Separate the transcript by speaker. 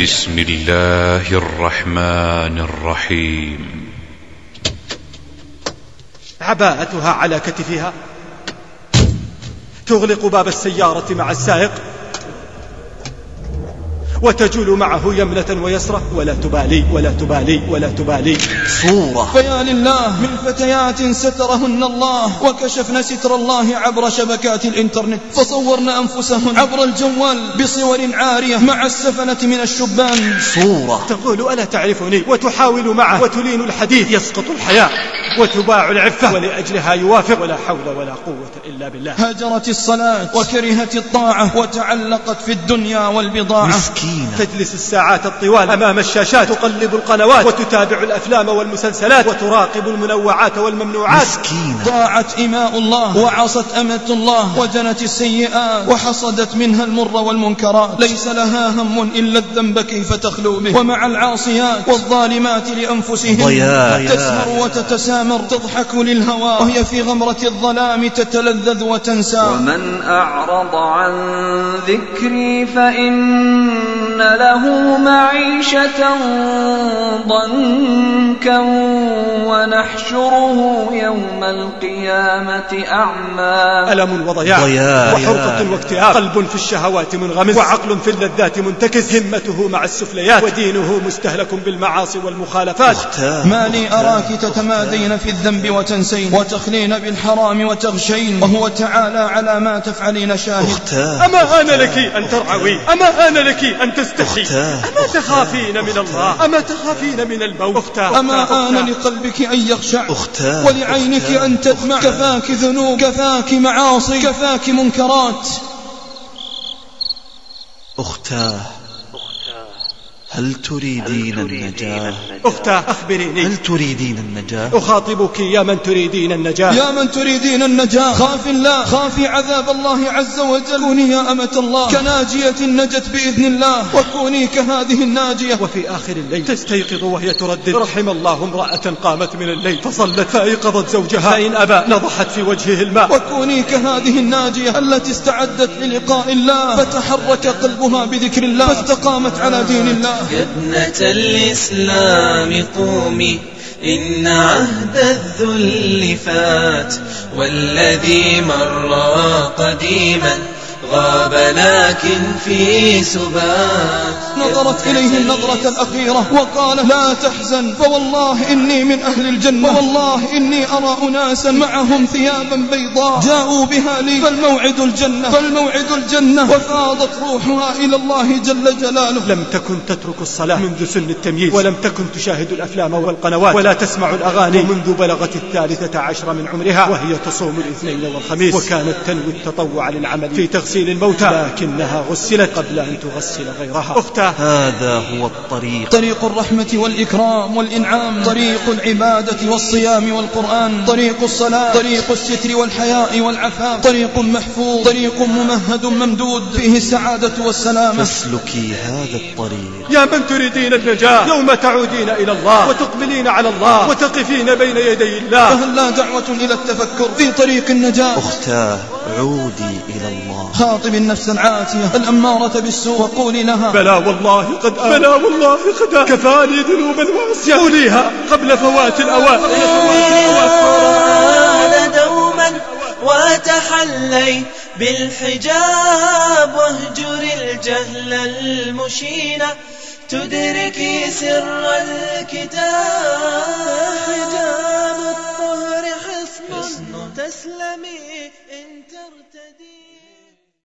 Speaker 1: بسم الله الرحمن الرحيم.
Speaker 2: عباءتها على كتفها. تغلق باب السيارة مع السائق. وتجول معه يمنة ويسرة. ولا تبالي ولا تبالي ولا تبالي.
Speaker 3: صورة. فيا لله. من فتيات سترهن الله. وكشفن ستر الله عبر شبكات الإنترنت. فصورن أنفسهن عبر الجوال بصور عارية مع السفنة من الشبان.
Speaker 2: صورة. تقول ألا تعرفني؟ وتحاول معه. وتلين الحديث. يسقط الحياء. وتباع العفة. ولأجلها يوافق. ولا حول ولا قوة إلا بالله.
Speaker 3: هجرت الصلاة وكرهت الطاعة وتعلقت في الدنيا والبضاعة.
Speaker 2: مسكينة. تجلس الساعات الطوال أمام الشاشات. تقلب القنوات. وتتابع الأفلام والمسلسلات. وتراقب المنوعات. والممنوعات
Speaker 3: مسكينة. ضاعت إماء الله. وعصت أمة الله. وجنت السيئات. وحصدت منها المر والمنكرات. ليس لها هم إلا الذنب كيف تخلو به. ومع العاصيات. والظالمات لأنفسهم. ضياء. تسمر وتتسامر. تضحك للهوى. وهي في غمرة الظلام تتلذذ وتنسى.
Speaker 4: ومن أعرض عن ذكري فإن له معيشة ضنكا ونحشره يوم القيامة أعمى.
Speaker 2: ألم وضياع وحرقة واكتئاب. قلب في الشهوات منغمس. وعقل في اللذات منتكس. همته مع السفليات. ودينه مستهلك بالمعاصي والمخالفات. ما لي أراك تتمادين في الذنب وتنسين. وتخلين بالحرام وتغشين. وهو تعالى على ما تفعلين شاهد. أختاه أما آن لك أن ترعوي. أما آن لك أن تستحي. أما تخافين من الله. أما تخافين من الموت أما آن لقلبك أن يخشع. أختاه ولعينك أن تدمع. كفاك ذنوب كفاك معاصي كفاك منكرات.
Speaker 3: أختاه هل تريدين النجاة؟
Speaker 2: أختاه أخبريني.
Speaker 3: هل تريدين النجاة؟
Speaker 2: أخاطبك يا من تريدين النجاة.
Speaker 3: يا من تريدين النجاة. خاف الله. خافي عذاب الله عز وجل. كوني يا أمة الله. كناجية نجت بإذن الله. وكوني كهذه الناجية.
Speaker 2: وفي آخر الليل. تستيقظ وهي تردد. رحم الله امرأة قامت من الليل. فصلت. فأيقظت زوجها. فإن أبى نضحت في وجهه الماء.
Speaker 3: وكوني كهذه الناجية. التي استعدت للقاء الله. فتحرك قلبها بذكر الله. فاستقامت على دين الله.
Speaker 5: يا ابنة الإسلام قومي إن عهد الذل فات والذي مر قديما غاب لكن في سبات.
Speaker 3: نظرت إليه النظرة الأخيرة وقال لا تحزن فوالله إني من أهل الجنة. والله إني أرى أناسا معهم ثيابا بيضاء جاءوا بها لي. فالموعد الجنة. فالموعد الجنة. وفاضت روحها إلى الله جل جلاله.
Speaker 2: لم تكن تترك الصلاة منذ سن التمييز. ولم تكن تشاهد الأفلام والقنوات. ولا تسمع الأغاني. منذ بلغت الثالثة عشر من عمرها. وهي تصوم الاثنين والخميس. وكانت تنوي التطوع للعمل. في تغسيل الموتى لكنها غسلت قبل أن تغسل غيرها. أختاه
Speaker 3: هذا هو الطريق. طريق الرحمة والإكرام والإنعام. طريق العبادة والصيام والقرآن. طريق الصلاة. طريق الستر والحياء والعفاف. طريق محفوظ. طريق ممهد ممدود. فيه السعادة والسلامة. فاسلكي هذا الطريق.
Speaker 2: يا من تريدين النجاة. يوم تعودين إلى الله. وتقبلين على الله. وتقفين بين يدي الله.
Speaker 3: فهل لا دعوة إلى التفكر في طريق النجاة؟
Speaker 6: أختاه عودي إلى الله.
Speaker 3: خاطب النفس العاتية الأمارة بالسوء وقولي لها
Speaker 2: بلى والله قد آه بلى والله قد آه كفاني ذنوبا وعصيا قوليها قبل فوات الأوان.
Speaker 5: دوما وتحلي بالحجاب واهجر الجهل المشين. تدركي سر الكتاب.